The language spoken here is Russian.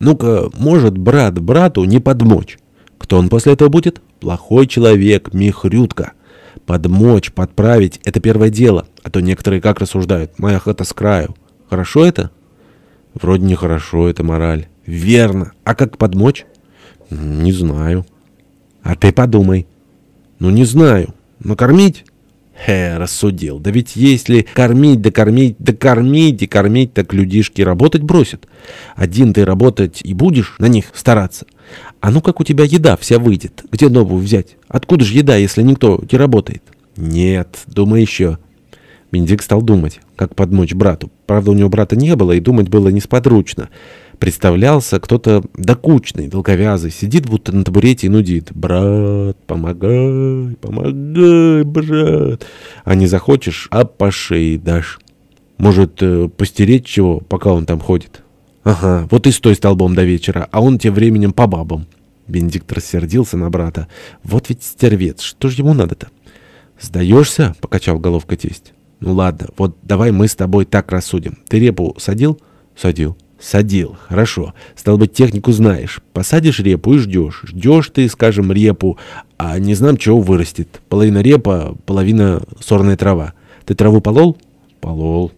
Ну-ка, может брат брату не подмочь? Кто он после этого будет? Плохой человек, михрютка. Подмочь, подправить — это первое дело. А то некоторые как рассуждают. Моя хата с краю. Хорошо это? Вроде нехорошо, это мораль. Верно. А как подмочь? Не знаю. А ты подумай. Ну, не знаю. Накормить? Хе, рассудил. Да ведь если кормить, да кормить, да кормить и кормить, так людишки работать бросят. Один ты работать и будешь на них стараться. А ну как у тебя еда вся выйдет? Где новую взять? Откуда же еда, если никто не работает? Нет, думай еще. Бенедикт стал думать, как подмочь брату. Правда, у него брата не было, и думать было несподручно. Представлялся кто-то докучный, долговязый, сидит будто на табурете и нудит. «Брат, помогай, помогай, брат!» А не захочешь, а по шее дашь. Может, э, постереть чего, пока он там ходит? Ага, вот и стой столбом до вечера, а он тем временем по бабам. Бенедикт рассердился на брата. Вот ведь стервец, что же ему надо-то? «Сдаешься?» — покачал головка тесть. «Ну ладно, вот давай мы с тобой так рассудим. Ты репу садил?» «Садил». Садил. Хорошо. Стал быть, технику знаешь. Посадишь репу и ждешь. Ждешь ты, скажем, репу, а не знам, чего вырастет. Половина репа, половина сорная трава. Ты траву полол? Полол.